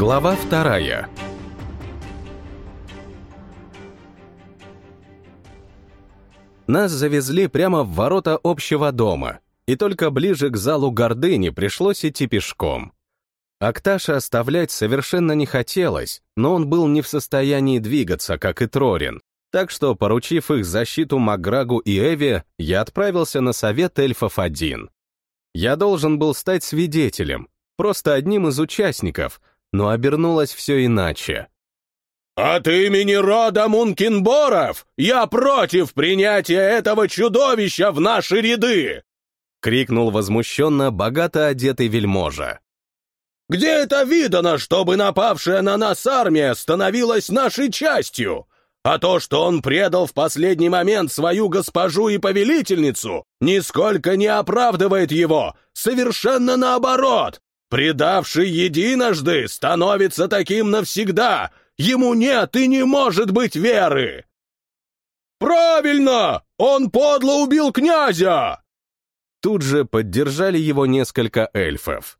Глава вторая. Нас завезли прямо в ворота общего дома, и только ближе к залу гордыни пришлось идти пешком. Акташа оставлять совершенно не хотелось, но он был не в состоянии двигаться, как и Трорин, так что, поручив их защиту Макграгу и Эви, я отправился на совет эльфов один. Я должен был стать свидетелем, просто одним из участников, но обернулось все иначе. «От имени рода Мункинборов я против принятия этого чудовища в наши ряды!» — крикнул возмущенно богато одетый вельможа. «Где это видано, чтобы напавшая на нас армия становилась нашей частью? А то, что он предал в последний момент свою госпожу и повелительницу, нисколько не оправдывает его, совершенно наоборот. Предавший единожды становится таким навсегда, ему нет и не может быть веры. «Правильно! Он подло убил князя!» Тут же поддержали его несколько эльфов.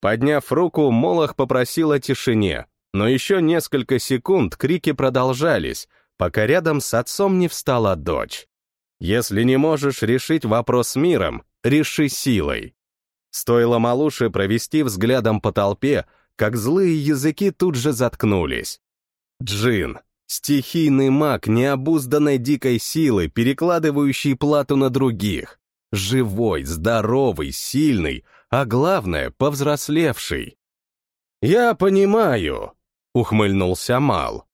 Подняв руку, Молох попросил о тишине, но еще несколько секунд крики продолжались, пока рядом с отцом не встала дочь. Если не можешь решить вопрос миром, реши силой. Стоило малуше провести взглядом по толпе, как злые языки тут же заткнулись. Джин, стихийный маг необузданной дикой силы, перекладывающий плату на других. Живой, здоровый, сильный, а главное, повзрослевший. «Я понимаю», — ухмыльнулся Мал.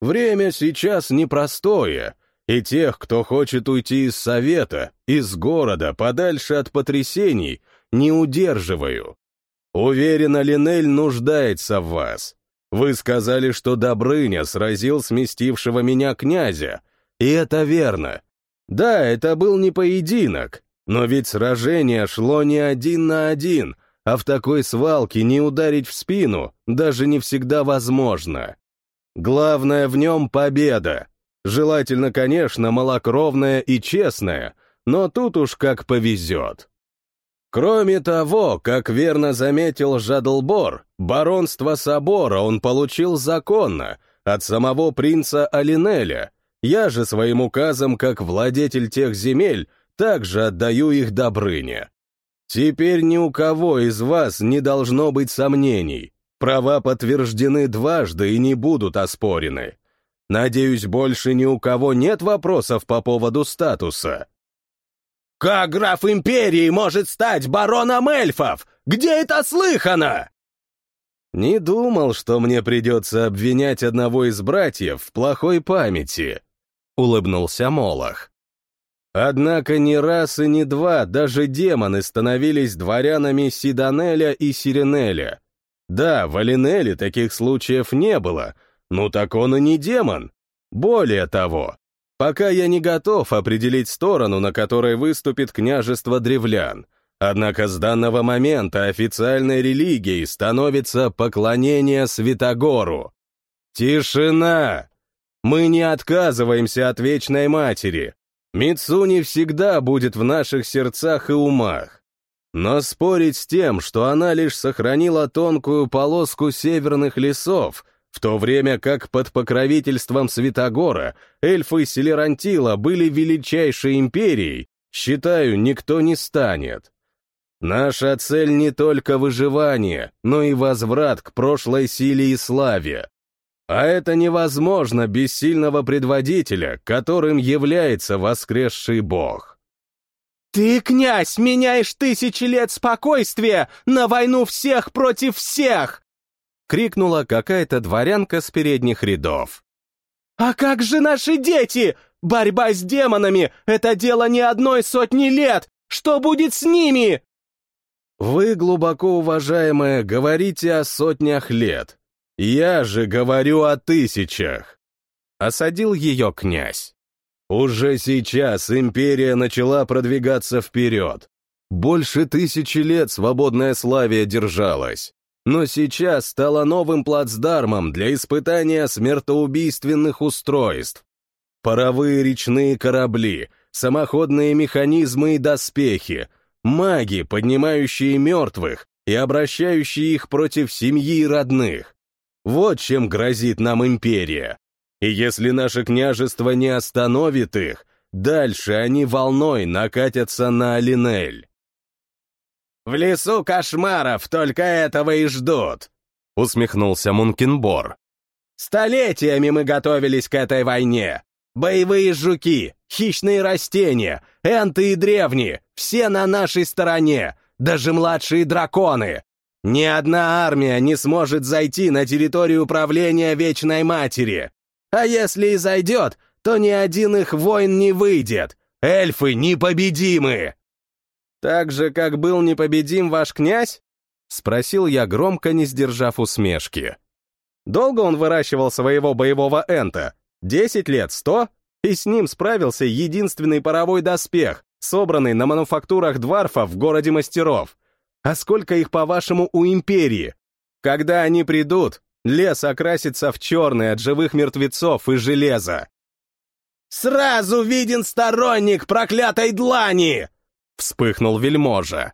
Время сейчас непростое, и тех, кто хочет уйти из совета, из города, подальше от потрясений, не удерживаю. Уверена, Линель нуждается в вас. Вы сказали, что Добрыня сразил сместившего меня князя, и это верно. Да, это был не поединок, но ведь сражение шло не один на один, а в такой свалке не ударить в спину даже не всегда возможно. Главное в нем победа. Желательно, конечно, малокровная и честная, но тут уж как повезет. Кроме того, как верно заметил Жадлбор, баронство собора он получил законно, от самого принца Алинеля. Я же своим указом, как владетель тех земель, также отдаю их Добрыне. Теперь ни у кого из вас не должно быть сомнений. Права подтверждены дважды и не будут оспорены. Надеюсь, больше ни у кого нет вопросов по поводу статуса. «Как граф Империи может стать бароном эльфов? Где это слыхано?» Не думал, что мне придется обвинять одного из братьев в плохой памяти, — улыбнулся Молох. Однако ни раз и ни два даже демоны становились дворянами Сиданеля и Сиренеля, да, в Алинеле таких случаев не было, ну так он и не демон. Более того, пока я не готов определить сторону, на которой выступит княжество древлян, однако с данного момента официальной религией становится поклонение Святогору. Тишина! Мы не отказываемся от Вечной Матери. Мицуни всегда будет в наших сердцах и умах. Но спорить с тем, что она лишь сохранила тонкую полоску северных лесов, в то время как под покровительством Святогора эльфы Селерантила были величайшей империей, считаю, никто не станет. Наша цель не только выживание, но и возврат к прошлой силе и славе. А это невозможно без сильного предводителя, которым является воскресший бог. «Ты, князь, меняешь тысячи лет спокойствия на войну всех против всех!» — крикнула какая-то дворянка с передних рядов. «А как же наши дети? Борьба с демонами — это дело не одной сотни лет! Что будет с ними?» «Вы, глубоко уважаемая, говорите о сотнях лет. Я же говорю о тысячах!» — осадил ее князь. Уже сейчас империя начала продвигаться вперед. Больше тысячи лет свободная Славия держалась. Но сейчас стала новым плацдармом для испытания смертоубийственных устройств. Паровые речные корабли, самоходные механизмы и доспехи, маги, поднимающие мертвых и обращающие их против семьи и родных, Вот чем грозит нам империя. И если наше княжество не остановит их, дальше они волной накатятся на Алинель. «В лесу кошмаров только этого и ждут», — усмехнулся Мункинбор. «Столетиями мы готовились к этой войне. Боевые жуки, хищные растения, энты и древние, все на нашей стороне, даже младшие драконы. Ни одна армия не сможет зайти на территорию управления Вечной Матери. А если и зайдет, то ни один их воин не выйдет. Эльфы непобедимы!» «Так же, как был непобедим ваш князь?» — спросил я громко, не сдержав усмешки. «Долго он выращивал своего боевого энта? Десять лет, сто? И с ним справился единственный паровой доспех, собранный на мануфактурах Дварфа в городе мастеров. А сколько их, по-вашему, у Империи? Когда они придут, лес окрасится в черный от живых мертвецов и железа. «Сразу виден сторонник проклятой длани!» — вспыхнул вельможа.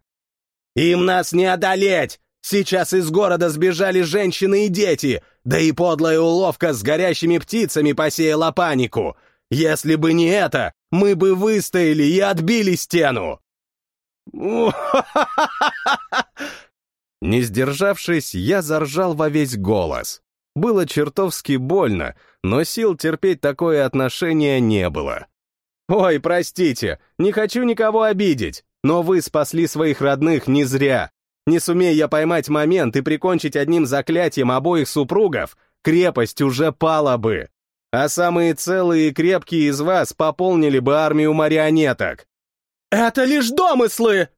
«Им нас не одолеть! Сейчас из города сбежали женщины и дети, да и подлая уловка с горящими птицами посеяла панику. Если бы не это, мы бы выстояли и отбили стену!» Не сдержавшись, я заржал во весь голос. Было чертовски больно, но сил терпеть такое отношение не было. «Ой, простите, не хочу никого обидеть, но вы спасли своих родных не зря. Не сумея я поймать момент и прикончить одним заклятием обоих супругов, крепость уже пала бы. А самые целые и крепкие из вас пополнили бы армию марионеток. «Это лишь домыслы!»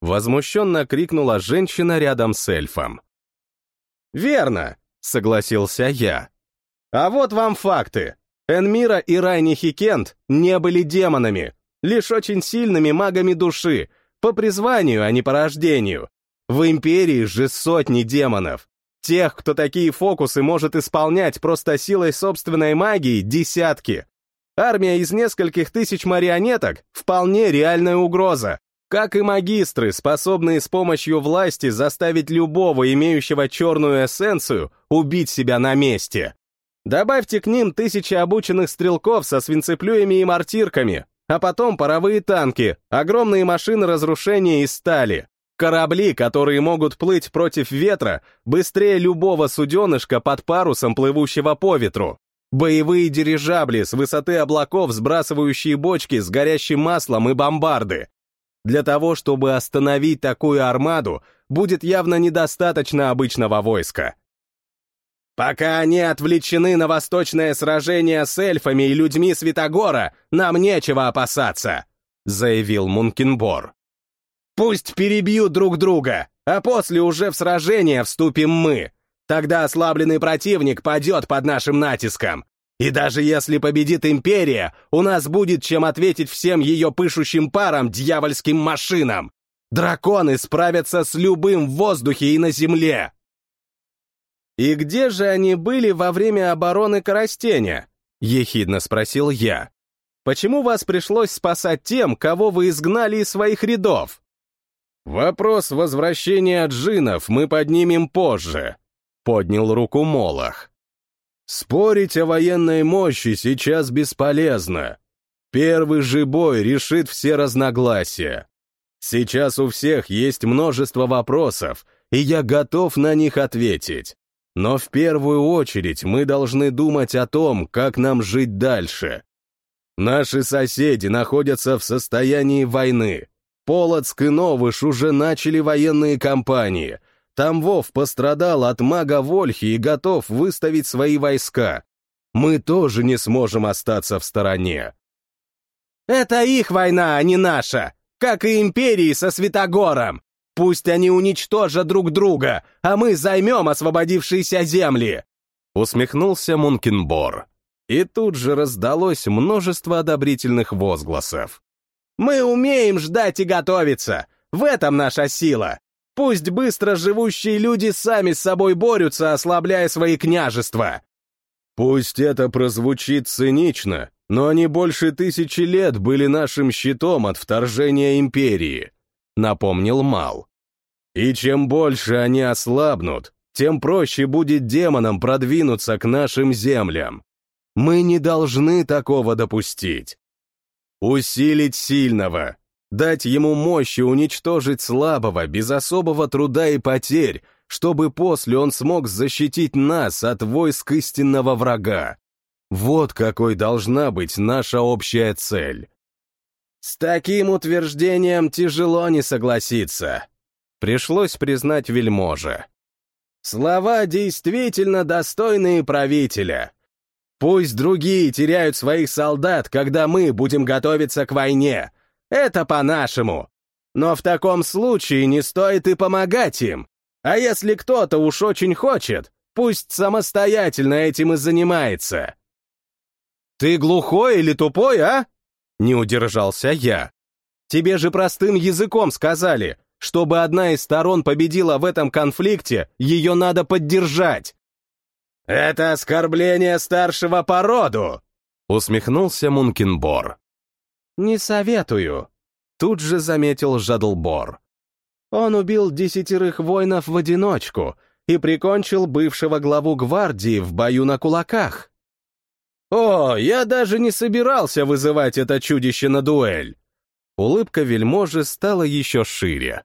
Возмущенно крикнула женщина рядом с эльфом. «Верно», — согласился я. «А вот вам факты. Энмира и Райни Хикент не были демонами, лишь очень сильными магами души, по призванию, а не по рождению. В Империи же сотни демонов. Тех, кто такие фокусы может исполнять просто силой собственной магии, десятки. Армия из нескольких тысяч марионеток — вполне реальная угроза. Как и магистры, способные с помощью власти заставить любого, имеющего черную эссенцию, убить себя на месте. Добавьте к ним тысячи обученных стрелков со свинцеплюями и мортирками, а потом паровые танки, огромные машины разрушения из стали, корабли, которые могут плыть против ветра быстрее любого суденышка под парусом, плывущего по ветру, боевые дирижабли с высоты облаков, сбрасывающие бочки с горящим маслом и бомбарды, для того, чтобы остановить такую армаду, будет явно недостаточно обычного войска. Пока они отвлечены на восточное сражение с эльфами и людьми Святогора, нам нечего опасаться, заявил Мункинбор. Пусть перебьют друг друга, а после уже в сражение вступим мы. Тогда ослабленный противник падет под нашим натиском. И даже если победит Империя, у нас будет чем ответить всем ее пышущим паром дьявольским машинам. Драконы справятся с любым в воздухе и на земле. «И где же они были во время обороны Коростеня?» — ехидно спросил я. «Почему вас пришлось спасать тем, кого вы изгнали из своих рядов?» «Вопрос возвращения джинов мы поднимем позже», — поднял руку Молох. Спорить о военной мощи сейчас бесполезно. Первый же бой решит все разногласия. Сейчас у всех есть множество вопросов, и я готов на них ответить. Но в первую очередь мы должны думать о том, как нам жить дальше. Наши соседи находятся в состоянии войны. Полоцк и Новыш уже начали военные кампании, Тамвов пострадал от мага Вольхи и готов выставить свои войска. Мы тоже не сможем остаться в стороне. Это их война, а не наша, как и империи со Святогором. Пусть они уничтожат друг друга, а мы займем освободившиеся земли. Усмехнулся Мункинбор. И тут же раздалось множество одобрительных возгласов. «Мы умеем ждать и готовиться! В этом наша сила! Пусть быстро живущие люди сами с собой борются, ослабляя свои княжества. Пусть это прозвучит цинично, но они больше тысячи лет были нашим щитом от вторжения империи, напомнил Мал. И чем больше они ослабнут, тем проще будет демонам продвинуться к нашим землям. Мы не должны такого допустить. Усилить сильного, дать ему мощь и уничтожить слабого без особого труда и потерь, чтобы после он смог защитить нас от войск истинного врага. Вот какой должна быть наша общая цель. С таким утверждением тяжело не согласиться. Пришлось признать вельможа. Слова действительно достойные правителя. Пусть другие теряют своих солдат, когда мы будем готовиться к войне. Это по-нашему. Но в таком случае не стоит и помогать им. А если кто-то уж очень хочет, пусть самостоятельно этим и занимается. «Ты глухой или тупой, а?» Не удержался я. «Тебе же простым языком сказали, чтобы одна из сторон победила в этом конфликте, ее надо поддержать. «Это оскорбление старшего по роду!» — усмехнулся Мункинбор. «Не советую», — тут же заметил Жадлбор. «Он убил десятерых воинов в одиночку и прикончил бывшего главу гвардии в бою на кулаках». «О, я даже не собирался вызывать это чудище на дуэль!» Улыбка вельможи стала еще шире.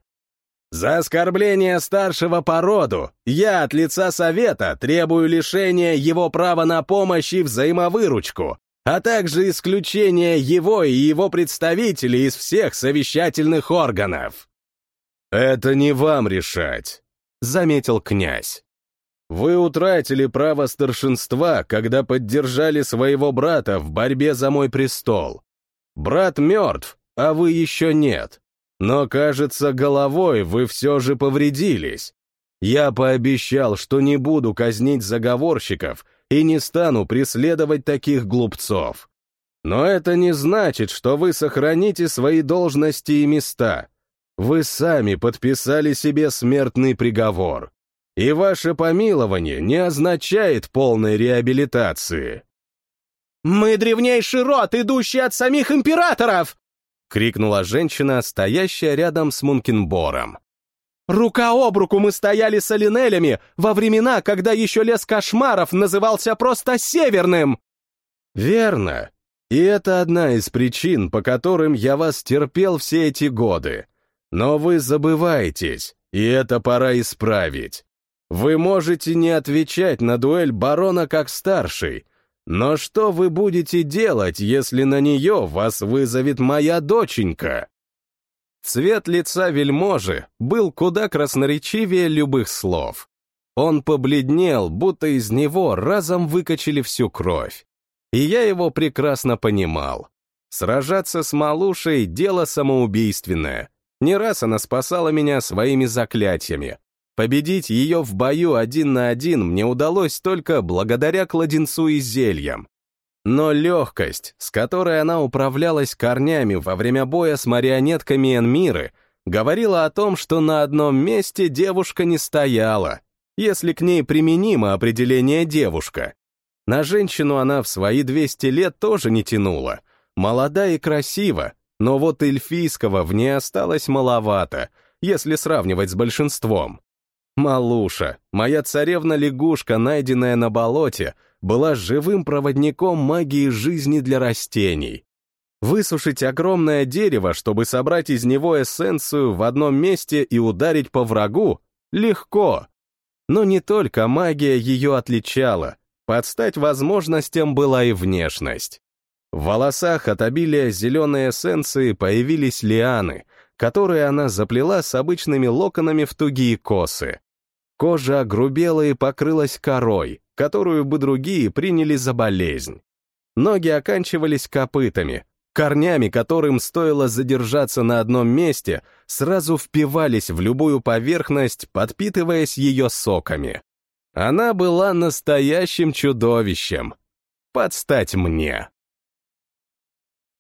За оскорбление старшего по роду я от лица совета требую лишения его права на помощь и взаимовыручку, а также исключения его и его представителей из всех совещательных органов. «Это не вам решать», — заметил князь. «Вы утратили право старшинства, когда поддержали своего брата в борьбе за мой престол. Брат мертв, а вы еще нет. Но, кажется, головой вы все же повредились. Я пообещал, что не буду казнить заговорщиков и не стану преследовать таких глупцов. Но это не значит, что вы сохраните свои должности и места. Вы сами подписали себе смертный приговор. И ваше помилование не означает полной реабилитации. «Мы древнейший род, идущий от самих императоров!» — крикнула женщина, стоящая рядом с Мункинбором. «Рука об руку мы стояли с Алинелями во времена, когда еще лес кошмаров назывался просто Северным!» «Верно. И это одна из причин, по которым я вас терпел все эти годы. Но вы забываетесь, и это пора исправить. Вы можете не отвечать на дуэль барона как старший, но что вы будете делать, если на нее вас вызовет моя доченька? Цвет лица вельможи был куда красноречивее любых слов. Он побледнел, будто из него разом выкачали всю кровь. И я его прекрасно понимал. Сражаться с Малушей — дело самоубийственное. Не раз она спасала меня своими заклятиями, Победить ее в бою один на один мне удалось только благодаря кладенцу и зельям. Но легкость, с которой она управлялась корнями во время боя с марионетками Энмиры, говорила о том, что на одном месте девушка не стояла, если к ней применимо определение «девушка». На женщину она в свои 200 лет тоже не тянула, молода и красива, но вот эльфийского в ней осталось маловато, если сравнивать с большинством. Малуша, моя царевна-лягушка, найденная на болоте, была живым проводником магии жизни для растений. Высушить огромное дерево, чтобы собрать из него эссенцию в одном месте и ударить по врагу, легко. Но не только магия ее отличала, под стать возможностям была и внешность. В волосах от обилия зеленой эссенции появились лианы, которые она заплела с обычными локонами в тугие косы. Кожа огрубела и покрылась корой, которую бы другие приняли за болезнь. Ноги оканчивались копытами, корнями, которым стоило задержаться на одном месте, сразу впивались в любую поверхность, подпитываясь ее соками. Она была настоящим чудовищем. Подстать мне.